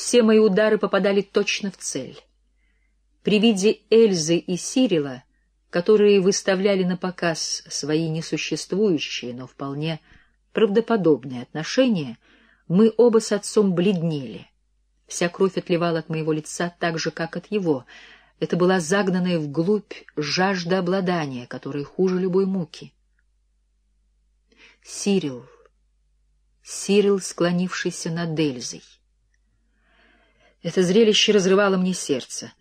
Все мои удары попадали точно в цель. При виде Эльзы и Сирила, которые выставляли на показ свои несуществующие, но вполне правдоподобные отношения, мы оба с отцом бледнели. Вся кровь отливала от моего лица так же, как от его. Это была загнанная вглубь жажда обладания, которая хуже любой муки. Сирил, Сирил, склонившийся над Эльзой. Это зрелище разрывало мне сердце,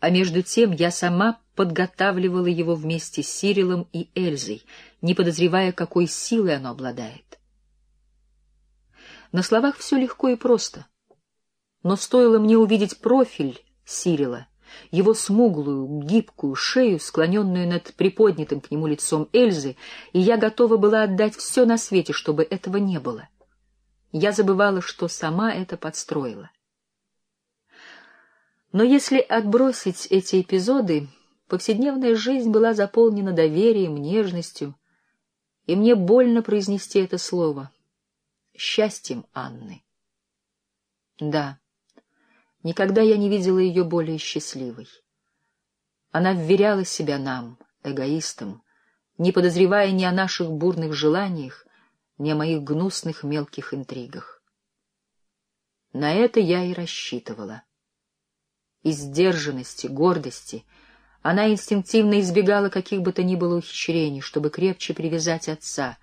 а между тем я сама подготавливала его вместе с Сирилом и Эльзой, не подозревая, какой силой оно обладает. На словах все легко и просто, но стоило мне увидеть профиль Сирила, его смуглую, гибкую шею, склоненную над приподнятым к нему лицом Эльзы, и я готова была отдать все на свете, чтобы этого не было. Я забывала, что сама это подстроила. Но если отбросить эти эпизоды, повседневная жизнь была заполнена доверием, нежностью, и мне больно произнести это слово — счастьем Анны. Да, никогда я не видела ее более счастливой. Она вверяла себя нам, эгоистам, не подозревая ни о наших бурных желаниях, ни о моих гнусных мелких интригах. На это я и рассчитывала. Из сдержанности, гордости она инстинктивно избегала каких бы то ни было ухищрений, чтобы крепче привязать отца,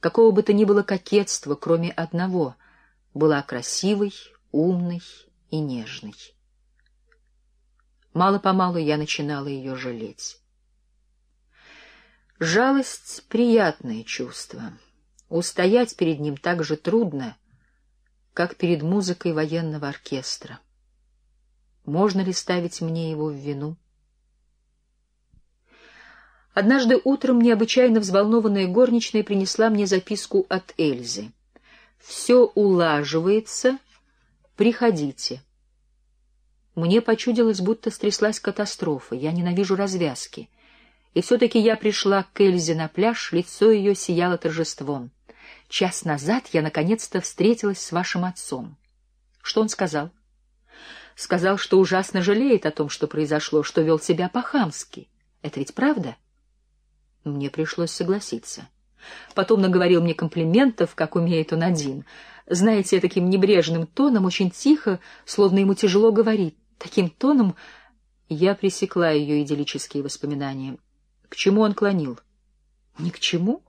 какого бы то ни было кокетства, кроме одного — была красивой, умной и нежной. Мало-помалу я начинала ее жалеть. Жалость — приятное чувство. Устоять перед ним так же трудно, как перед музыкой военного оркестра. Можно ли ставить мне его в вину? Однажды утром необычайно взволнованная горничная принесла мне записку от Эльзы. «Все улаживается. Приходите». Мне почудилось, будто стряслась катастрофа. Я ненавижу развязки. И все-таки я пришла к Эльзе на пляж, лицо ее сияло торжеством. Час назад я наконец-то встретилась с вашим отцом. Что он сказал? Сказал, что ужасно жалеет о том, что произошло, что вел себя по-хамски. Это ведь правда? Мне пришлось согласиться. Потом наговорил мне комплиментов, как умеет он один. Знаете, таким небрежным тоном, очень тихо, словно ему тяжело говорить. Таким тоном я пресекла ее идиллические воспоминания. К чему он клонил? Ни к чему?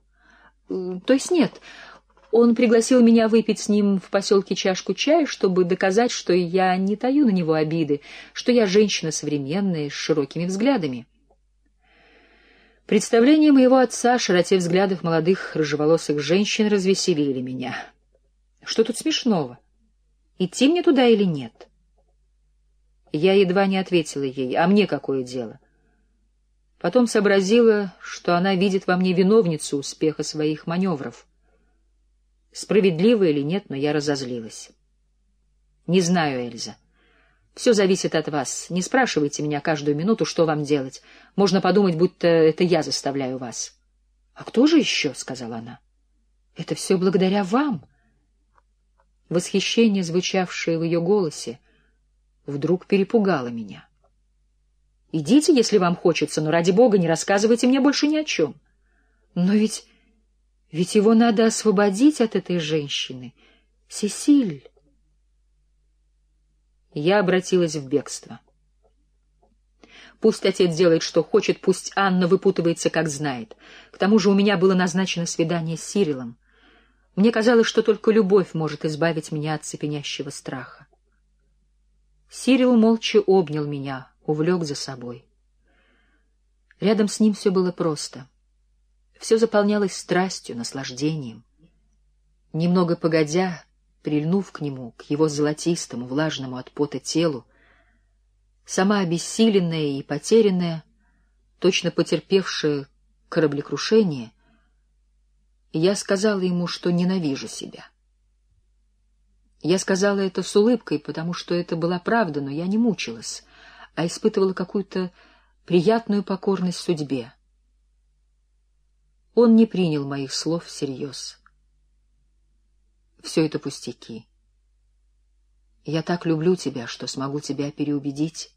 То есть нет, он пригласил меня выпить с ним в поселке чашку чая, чтобы доказать, что я не таю на него обиды, что я женщина современная, с широкими взглядами. Представления моего отца о широте взглядов молодых рыжеволосых женщин развеселили меня. Что тут смешного? Идти мне туда или нет? Я едва не ответила ей, а мне какое дело? Потом сообразила, что она видит во мне виновницу успеха своих маневров — Справедливо или нет, но я разозлилась. Не знаю, Эльза. Все зависит от вас. Не спрашивайте меня каждую минуту, что вам делать. Можно подумать, будто это я заставляю вас. — А кто же еще? — сказала она. — Это все благодаря вам. Восхищение, звучавшее в ее голосе, вдруг перепугало меня. — Идите, если вам хочется, но ради бога не рассказывайте мне больше ни о чем. — Но ведь ведь его надо освободить от этой женщины. Сесиль. Я обратилась в бегство. Пусть отец делает, что хочет, пусть Анна выпутывается, как знает. К тому же у меня было назначено свидание с Сирилом. Мне казалось, что только любовь может избавить меня от цепенящего страха. Сирил молча обнял меня, увлек за собой. Рядом с ним все было просто. Все заполнялось страстью, наслаждением. Немного погодя, прильнув к нему, к его золотистому, влажному от пота телу, сама обессиленная и потерянная, точно потерпевшая кораблекрушение, я сказала ему, что ненавижу себя. Я сказала это с улыбкой, потому что это была правда, но я не мучилась, а испытывала какую-то приятную покорность судьбе. Он не принял моих слов всерьез. Все это пустяки. Я так люблю тебя, что смогу тебя переубедить.